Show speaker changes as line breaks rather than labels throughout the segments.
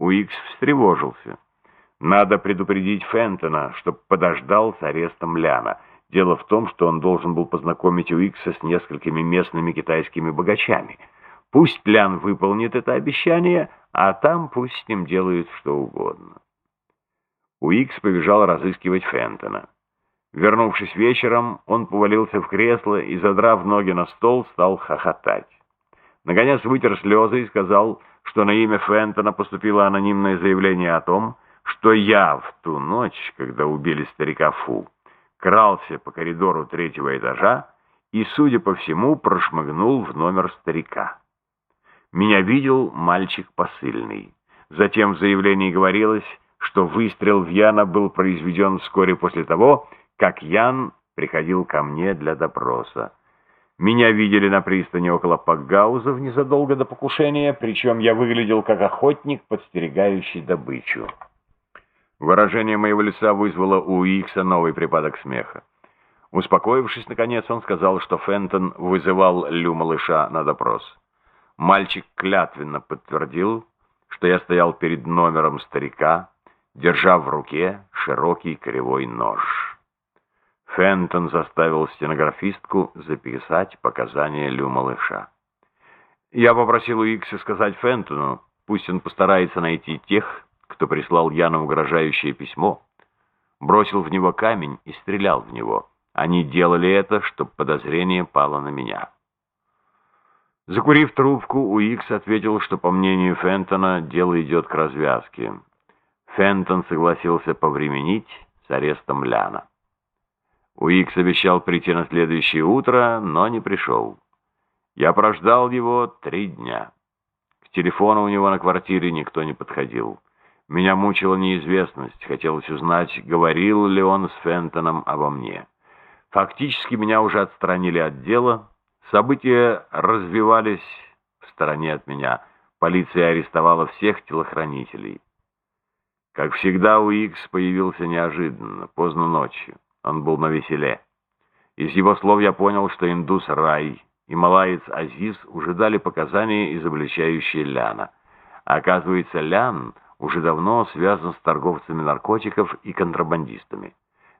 Уикс встревожился. Надо предупредить Фентона, чтоб подождал с арестом Ляна. Дело в том, что он должен был познакомить Уикса с несколькими местными китайскими богачами. Пусть Лян выполнит это обещание, а там пусть с ним делают что угодно. Уикс побежал разыскивать Фентона. Вернувшись вечером, он повалился в кресло и, задрав ноги на стол, стал хохотать. Наконец вытер слезы и сказал, что на имя Фентона поступило анонимное заявление о том, что я в ту ночь, когда убили старика Фу, крался по коридору третьего этажа и, судя по всему, прошмыгнул в номер старика. Меня видел мальчик посыльный. Затем в заявлении говорилось, что выстрел в Яна был произведен вскоре после того, как Ян приходил ко мне для допроса. Меня видели на пристани около Пакгаузов незадолго до покушения, причем я выглядел как охотник, подстерегающий добычу. Выражение моего лица вызвало у Икса новый припадок смеха. Успокоившись, наконец, он сказал, что Фентон вызывал Лю малыша на допрос. Мальчик клятвенно подтвердил, что я стоял перед номером старика, держа в руке широкий кривой нож. Фентон заставил стенографистку записать показания Лю малыша. Я попросил Уикса сказать Фентону, пусть он постарается найти тех, кто прислал Яну угрожающее письмо, бросил в него камень и стрелял в него. Они делали это, чтобы подозрение пало на меня. Закурив трубку, Уикс ответил, что, по мнению Фентона, дело идет к развязке. Фентон согласился повременить с арестом Ляна. Уикс обещал прийти на следующее утро, но не пришел. Я прождал его три дня. К телефону у него на квартире никто не подходил. Меня мучила неизвестность, хотелось узнать, говорил ли он с Фентоном обо мне. Фактически меня уже отстранили от дела, события развивались в стороне от меня. Полиция арестовала всех телохранителей. Как всегда, Уикс появился неожиданно, поздно ночью. Он был навеселе. Из его слов я понял, что индус Рай и малаец Азиз уже дали показания, изобличающие Ляна. А оказывается, Лян уже давно связан с торговцами наркотиков и контрабандистами.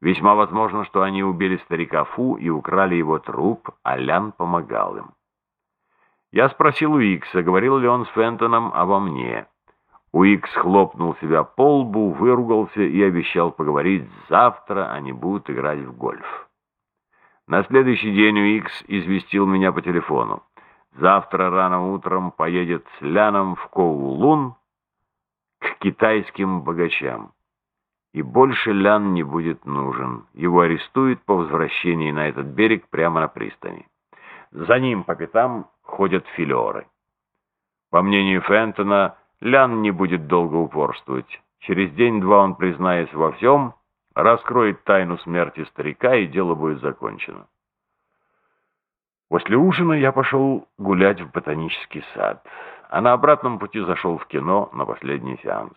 Весьма возможно, что они убили старика Фу и украли его труп, а Лян помогал им. Я спросил у Икса, говорил ли он с Фентоном обо мне. Уикс хлопнул себя по лбу, выругался и обещал поговорить завтра, они будут играть в гольф. На следующий день Уикс известил меня по телефону. Завтра рано утром поедет с Ляном в Коулун к китайским богачам. И больше Лян не будет нужен. Его арестуют по возвращении на этот берег прямо на пристани. За ним по пятам ходят филеры. По мнению Фентона, Лян не будет долго упорствовать. Через день-два он признается во всем, раскроет тайну смерти старика, и дело будет закончено. После ужина я пошел гулять в ботанический сад, а на обратном пути зашел в кино на последний сеанс.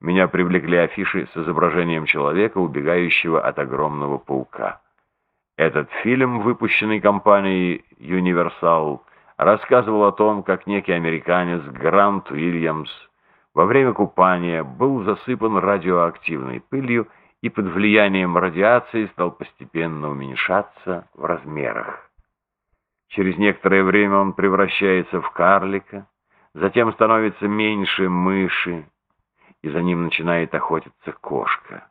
Меня привлекли афиши с изображением человека, убегающего от огромного паука. Этот фильм, выпущенный компанией Universal, рассказывал о том, как некий американец Грант Уильямс во время купания был засыпан радиоактивной пылью и под влиянием радиации стал постепенно уменьшаться в размерах. Через некоторое время он превращается в карлика, затем становится меньше мыши, и за ним начинает охотиться кошка.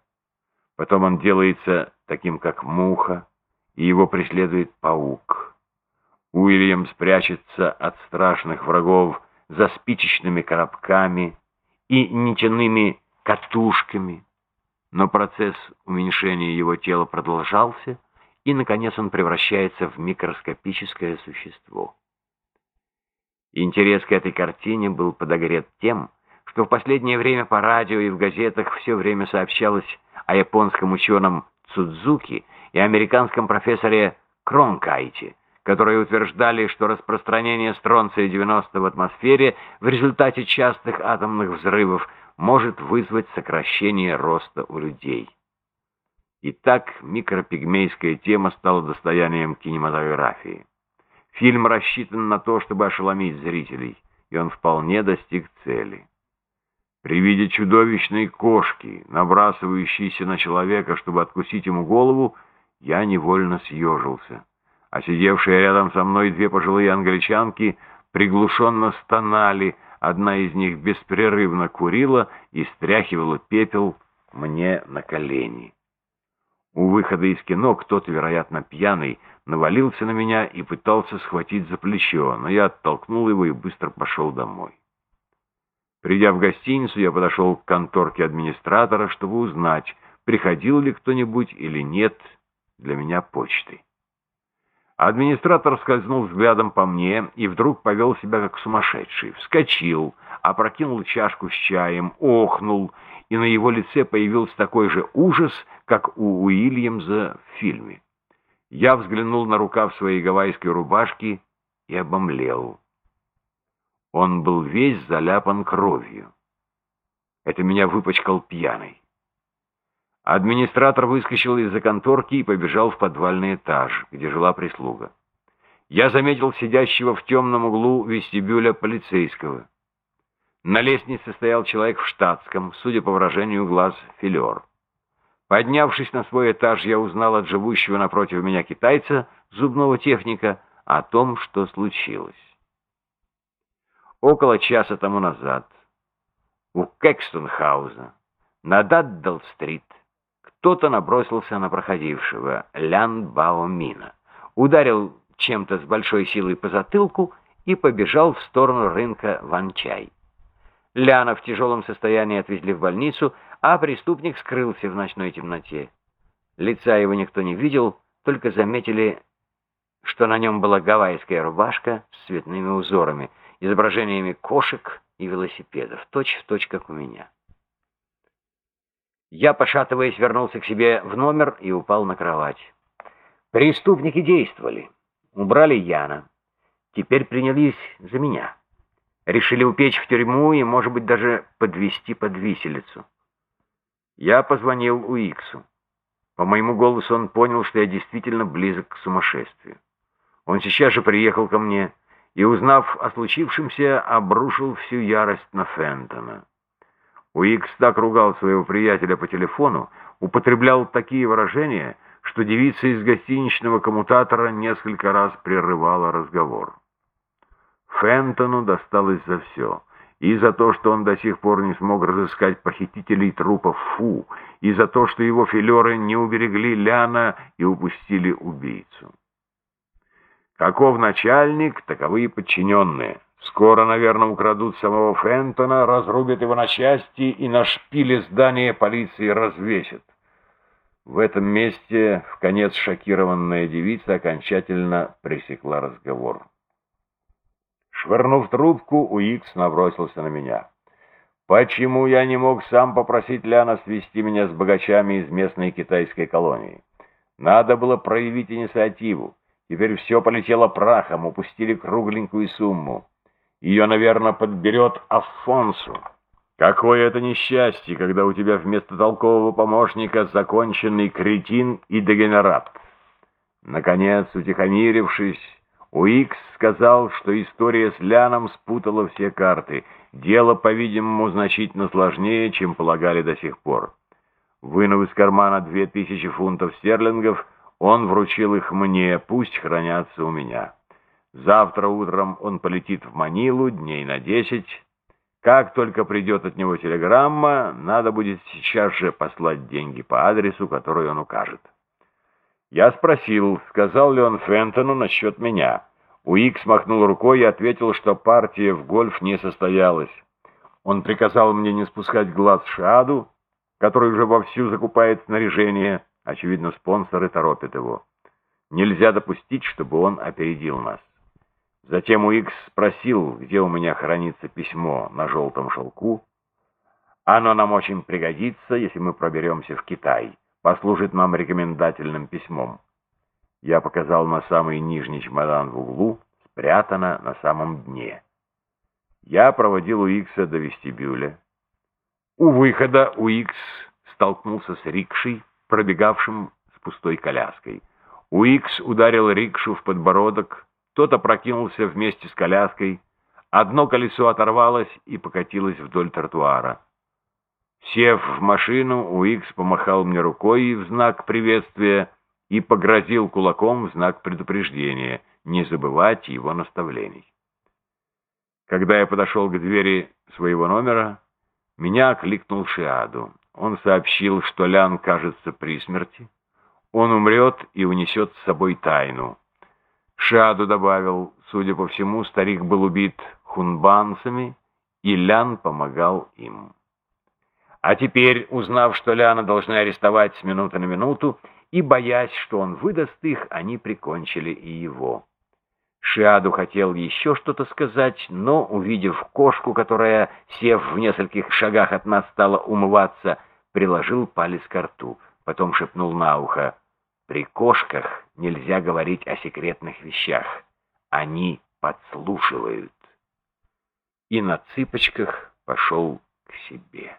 Потом он делается таким, как муха, и его преследует паук. Уильям спрячется от страшных врагов за спичечными коробками и нитяными катушками. Но процесс уменьшения его тела продолжался, и, наконец, он превращается в микроскопическое существо. Интерес к этой картине был подогрет тем, что в последнее время по радио и в газетах все время сообщалось о японском ученом Цудзуки и американском профессоре Кронкайте – которые утверждали, что распространение стронция-90 в атмосфере в результате частых атомных взрывов может вызвать сокращение роста у людей. Итак, микропигмейская тема стала достоянием кинематографии. Фильм рассчитан на то, чтобы ошеломить зрителей, и он вполне достиг цели. При виде чудовищной кошки, набрасывающейся на человека, чтобы откусить ему голову, я невольно съежился. А сидевшие рядом со мной две пожилые англичанки приглушенно стонали, одна из них беспрерывно курила и стряхивала пепел мне на колени. У выхода из кино кто-то, вероятно, пьяный, навалился на меня и пытался схватить за плечо, но я оттолкнул его и быстро пошел домой. Придя в гостиницу, я подошел к конторке администратора, чтобы узнать, приходил ли кто-нибудь или нет для меня почты. Администратор скользнул взглядом по мне и вдруг повел себя как сумасшедший. Вскочил, опрокинул чашку с чаем, охнул, и на его лице появился такой же ужас, как у Уильямса в фильме. Я взглянул на рукав своей гавайской рубашки и обомлел. Он был весь заляпан кровью. Это меня выпачкал пьяный. Администратор выскочил из-за конторки и побежал в подвальный этаж, где жила прислуга. Я заметил сидящего в темном углу вестибюля полицейского. На лестнице стоял человек в штатском, судя по выражению глаз, филер. Поднявшись на свой этаж, я узнал от живущего напротив меня китайца, зубного техника, о том, что случилось. Около часа тому назад у Кекстонхауза на Даддл-стрит кто-то набросился на проходившего Лян Бао Мина, ударил чем-то с большой силой по затылку и побежал в сторону рынка Ванчай. Ляна в тяжелом состоянии отвезли в больницу, а преступник скрылся в ночной темноте. Лица его никто не видел, только заметили, что на нем была гавайская рубашка с цветными узорами — изображениями кошек и велосипедов, точь в точь, как у меня. Я, пошатываясь, вернулся к себе в номер и упал на кровать. Преступники действовали. Убрали Яна. Теперь принялись за меня. Решили упечь в тюрьму и, может быть, даже подвести под виселицу. Я позвонил Уиксу. По моему голосу он понял, что я действительно близок к сумасшествию. Он сейчас же приехал ко мне и, узнав о случившемся, обрушил всю ярость на Фентона. Уикс так ругал своего приятеля по телефону, употреблял такие выражения, что девица из гостиничного коммутатора несколько раз прерывала разговор. Фентону досталось за все. И за то, что он до сих пор не смог разыскать похитителей трупов Фу, и за то, что его филеры не уберегли Ляна и упустили убийцу. Каков начальник, таковы и подчиненные. Скоро, наверное, украдут самого Фентона, разрубят его на части и на шпиле здания полиции развесят. В этом месте в конец шокированная девица окончательно пресекла разговор. Швырнув трубку, Уикс набросился на меня. «Почему я не мог сам попросить Ляна свести меня с богачами из местной китайской колонии? Надо было проявить инициативу. Теперь все полетело прахом, упустили кругленькую сумму. Ее, наверное, подберет Афонсу. Какое это несчастье, когда у тебя вместо толкового помощника законченный кретин и дегенерат. Наконец, утихомирившись, Уикс сказал, что история с Ляном спутала все карты. Дело, по-видимому, значительно сложнее, чем полагали до сих пор. Вынув из кармана две тысячи фунтов стерлингов, он вручил их мне, пусть хранятся у меня. Завтра утром он полетит в Манилу дней на десять. Как только придет от него телеграмма, надо будет сейчас же послать деньги по адресу, который он укажет. Я спросил, сказал ли он Фентону насчет меня. Уикс махнул рукой и ответил, что партия в гольф не состоялась. Он приказал мне не спускать глаз Шаду, который уже вовсю закупает снаряжение, Очевидно, спонсоры торопят его. Нельзя допустить, чтобы он опередил нас. Затем Уикс спросил, где у меня хранится письмо на желтом шелку. Оно нам очень пригодится, если мы проберемся в Китай. Послужит нам рекомендательным письмом. Я показал на самый нижний чемодан в углу, спрятано на самом дне. Я проводил Уикса до вестибюля. У выхода Уикс столкнулся с рикшей, пробегавшим с пустой коляской. Уикс ударил рикшу в подбородок, тот опрокинулся вместе с коляской, одно колесо оторвалось и покатилось вдоль тротуара. Сев в машину, Уикс помахал мне рукой в знак приветствия и погрозил кулаком в знак предупреждения не забывать его наставлений. Когда я подошел к двери своего номера, меня окликнул Шиаду. Он сообщил, что Лян кажется при смерти. Он умрет и унесет с собой тайну. Шиаду добавил, судя по всему, старик был убит хунбанцами, и Лян помогал им. А теперь, узнав, что Ляна должны арестовать с минуты на минуту, и боясь, что он выдаст их, они прикончили и его. Шиаду хотел еще что-то сказать, но, увидев кошку, которая, сев в нескольких шагах от нас, стала умываться, приложил палец к рту, потом шепнул на ухо, «При кошках нельзя говорить о секретных вещах. Они подслушивают». И на цыпочках пошел к себе.